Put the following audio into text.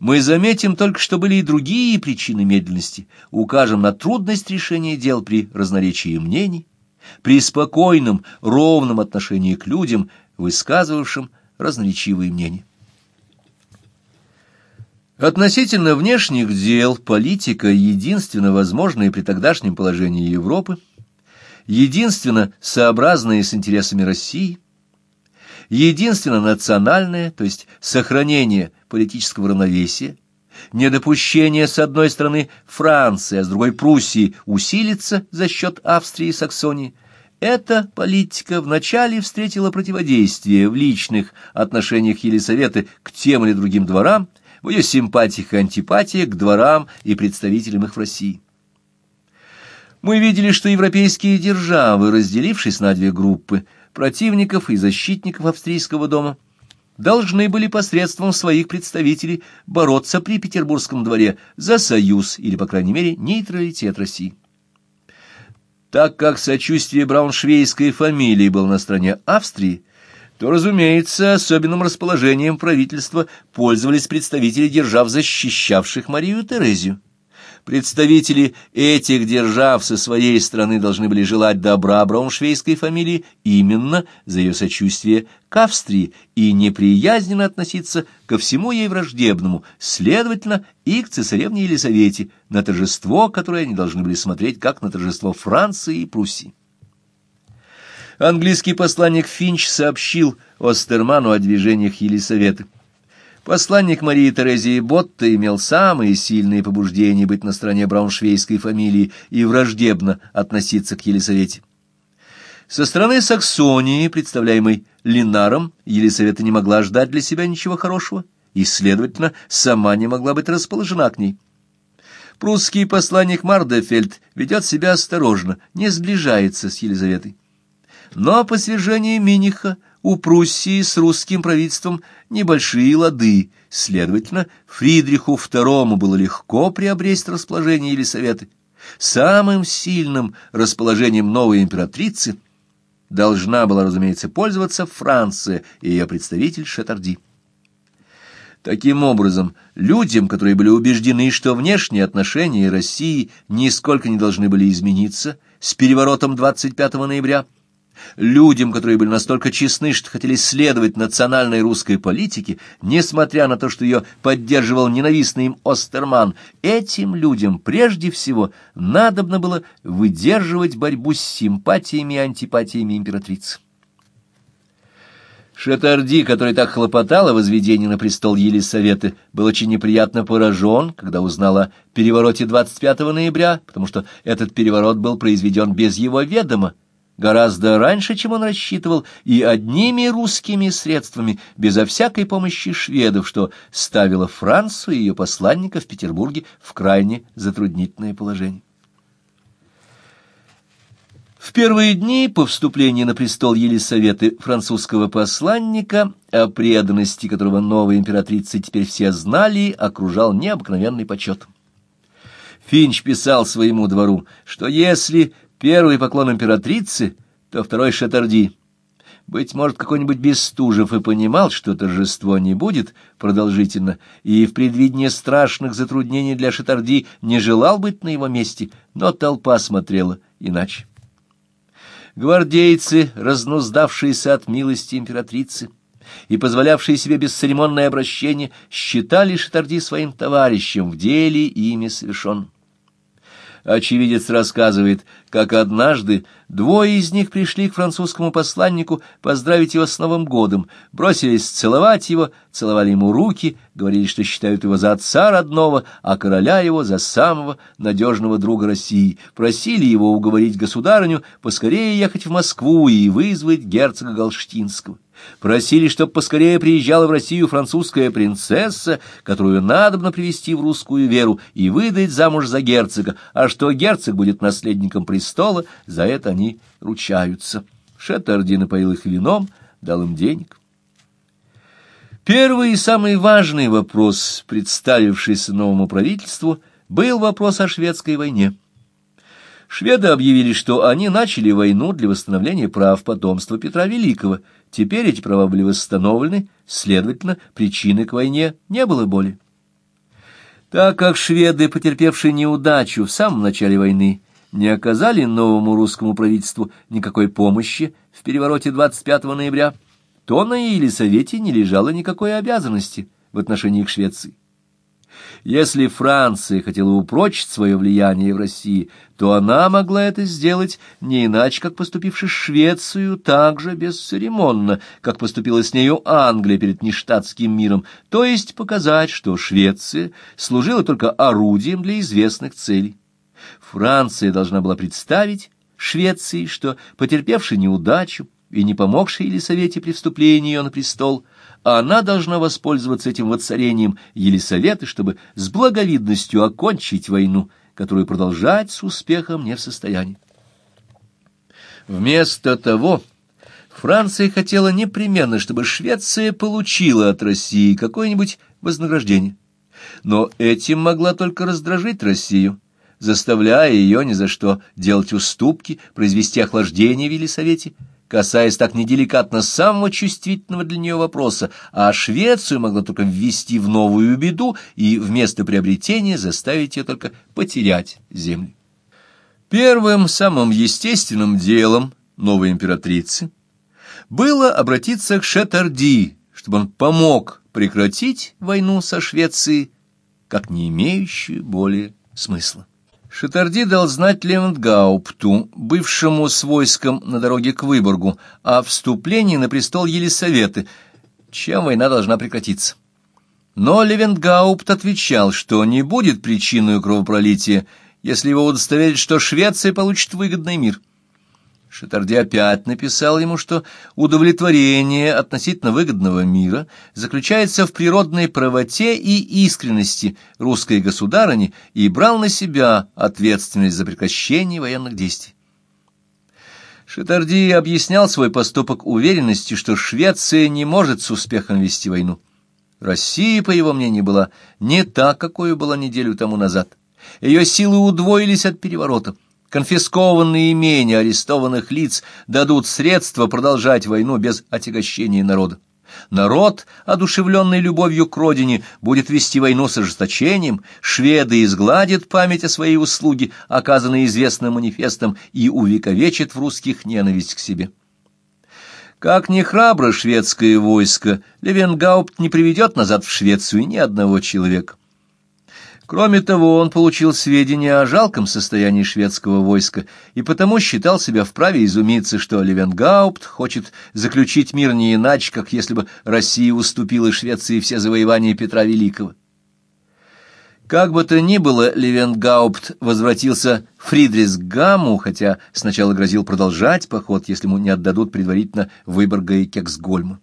Мы заметим только, что были и другие причины медленности, укажем на трудность решения дел при разноречии мнений, при спокойном, ровном отношении к людям, высказывавшим разноречивые мнения. Относительно внешних дел политика единственно возможная при тогдашнем положении Европы, единственно сообразная с интересами России, единственно национальная, то есть сохранение политического равновесия, недопущение с одной стороны Франции, а с другой Пруссии усилиться за счет Австрии и Саксонии, эта политика вначале встретила противодействие в личных отношениях Елисаветы к тем или другим дворам, в ее симпатиях и антипатиях к дворам и представителям их в России. Мы видели, что европейские державы, разделившись на две группы, противников и защитников австрийского дома, должны были посредством своих представителей бороться при Петербургском дворе за союз или, по крайней мере, нейтралитет России. Так как сочувствие брауншвейской фамилии было на стороне Австрии, то, разумеется, особенным расположением правительства пользовались представители держав, защищавших Марию Терезию. Представители этих держав со своей стороны должны были желать добра брауншвейской фамилии именно за ее сочувствие к Австрии и неприязненно относиться ко всему ей враждебному, следовательно, и к цесаревне Елизавете, на торжество, которое они должны были смотреть как на торжество Франции и Пруссии. Английский посланник Финч сообщил Остерману о движениях Елисаветы. Посланник Марии Терезии Ботта имел самые сильные побуждения быть на стороне брауншвейской фамилии и враждебно относиться к Елисавете. Со стороны Саксонии, представляемой Линаром, Елисавета не могла ждать для себя ничего хорошего и, следовательно, сама не могла быть расположена к ней. Прусский посланник Мардефельд ведет себя осторожно, не сближается с Елизаветой. Но по свержении Миниха у Пруссии с русским правительством небольшие лады, следовательно, Фридриху II было легко приобрести расположение Елисаветы. Самым сильным расположением новой императрицы должна была, разумеется, пользоваться Франция и ее представитель Шатарди. Таким образом, людям, которые были убеждены, что внешние отношения России нисколько не должны были измениться с переворотом 25 ноября, Людям, которые были настолько честны, что хотели следовать национальной русской политике, несмотря на то, что ее поддерживал ненавистный им Остерман, этим людям прежде всего надобно было выдерживать борьбу с симпатиями и антипатиями императрицы. Шатарди, который так хлопотал о возведении на престол Елисаветы, был очень неприятно поражен, когда узнал о перевороте 25 ноября, потому что этот переворот был произведен без его ведома, гораздо раньше, чем он рассчитывал, и одними русскими средствами, безо всякой помощи шведов, что ставило Францию и ее посланника в Петербурге в крайне затруднительное положение. В первые дни по вступлении на престол Елисаветы французского посланника, о преданности которого новой императрицы теперь все знали, окружал необыкновенный почет. Финч писал своему двору, что если Первый поклон императрицы, то второй Шатарди. Быть может, какой-нибудь Бестужев и понимал, что торжество не будет продолжительно, и в предвидении страшных затруднений для Шатарди не желал быть на его месте, но толпа смотрела иначе. Гвардейцы, разнуздавшиеся от милости императрицы, и позволявшие себе бесцеремонное обращение, считали Шатарди своим товарищем в деле ими совершенном. Очевидец рассказывает, как однажды двое из них пришли к французскому посланнику поздравить его с Новым годом, бросились целовать его, целовали ему руки, говорили, что считают его за отца родного, а короля его за самого надежного друга России, просили его уговорить государыню поскорее ехать в Москву и вызвать герцога Галштинского. Просили, чтобы поскорее приезжала в Россию французская принцесса, которую надобно привести в русскую веру и выдать замуж за герцога, а что герцог будет наследником престола, за это они ручаются. Шеттарди напоил их вином, дал им денег. Первый и самый важный вопрос, представившийся новому правительству, был вопрос о шведской войне. Шведы объявили, что они начали войну для восстановления прав потомства Петра Великого. Теперь эти права были восстановлены, следовательно, причины к войне не было боли. Так как шведы, потерпевшие неудачу в самом начале войны, не оказали новому русскому правительству никакой помощи в перевороте 25 ноября, то на Елисавете не лежало никакой обязанности в отношении к Швеции. Если Франция хотела упрочить свое влияние в России, то она могла это сделать не иначе, как поступивши Швецию так же бесцеремонно, как поступила с нею Англия перед нештатским миром, то есть показать, что Швеция служила только орудием для известных целей. Франция должна была представить Швеции, что, потерпевший неудачу и не помогший Елисавете при вступлении ее на престол, она должна воспользоваться этим воцарением Елисаветы, чтобы с благовидностью окончить войну, которую продолжать с успехом не в состоянии. Вместо того, Франция хотела непременно, чтобы Швеция получила от России какое-нибудь вознаграждение. Но этим могла только раздражить Россию, заставляя ее ни за что делать уступки, произвести охлаждение в Елисавете, касаясь так неделикатно самого чувствительного для нее вопроса, а Швецию могло только ввести в новую беду и вместо приобретения заставить ее только потерять земли. Первым, самым естественным делом новой императрицы было обратиться к Шетарди, чтобы он помог прекратить войну со Швецией, как не имеющую более смысла. Шатарди дал знать Левентгаупту, бывшему с войском на дороге к Выборгу, о вступлении на престол Елисаветы, чем война должна прекратиться. Но Левентгаупт отвечал, что не будет причиной кровопролития, если его удостоверить, что Швеция получит выгодный мир. Шатарди опять написал ему, что удовлетворение относительно выгодного мира заключается в природной правоте и искренности русской государыни и брал на себя ответственность за прекращение военных действий. Шатарди объяснял свой поступок уверенностью, что Швеция не может с успехом вести войну. Россия, по его мнению, была не та, какой была неделю тому назад. Ее силы удвоились от переворота конфискованные имения арестованных лиц дадут средства продолжать войну без отягощения народа. Народ, одушевленный любовью к родине, будет вести войну с ожесточением, шведы изгладят память о своей услуге, оказанной известным манифестом, и увековечат в русских ненависть к себе. Как ни храбро шведское войско, Левенгаупт не приведет назад в Швецию ни одного человека. Кроме того, он получил сведения о жалком состоянии шведского войска и потому считал себя вправе изумиться, что Левенгаупт хочет заключить мир не иначе, как если бы Россия уступила Швеции все завоевания Петра Великого. Как бы то ни было, Левенгаупт возвратился в Фридрисгаму, хотя сначала грозил продолжать поход, если ему не отдадут предварительно Выборга и Кексгольма.